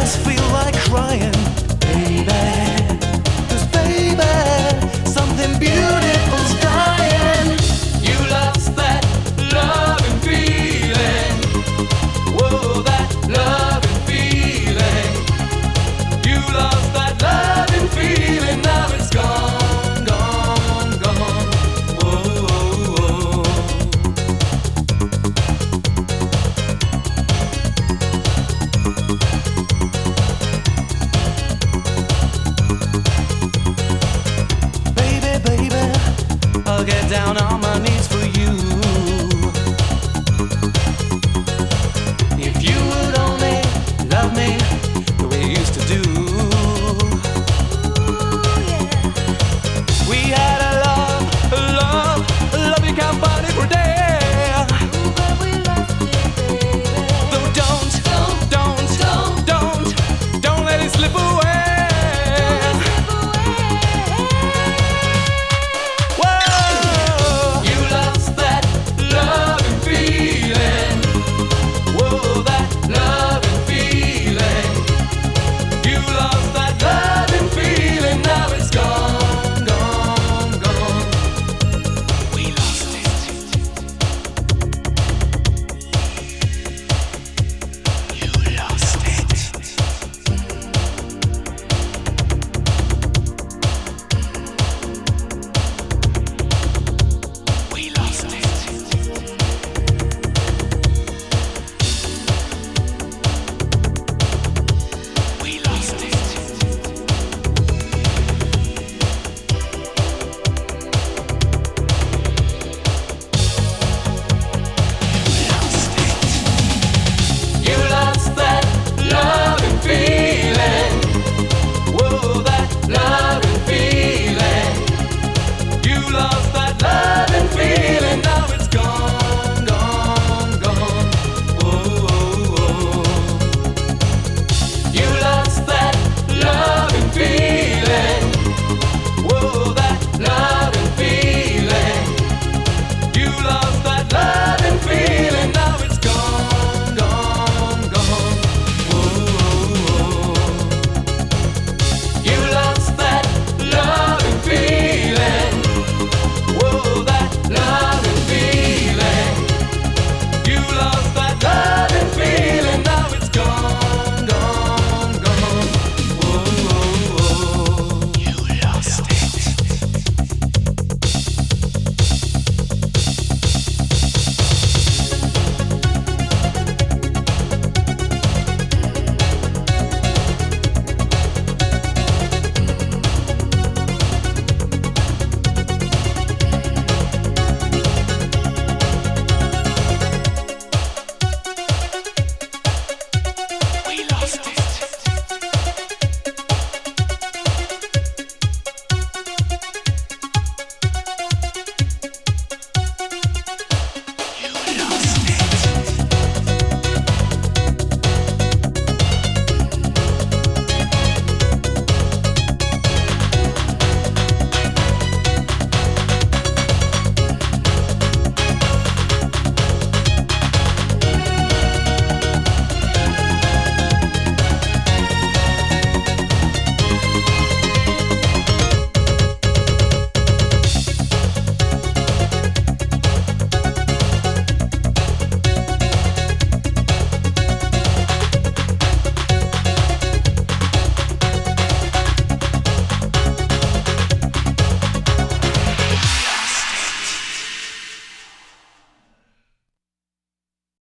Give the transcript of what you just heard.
just feel like crying.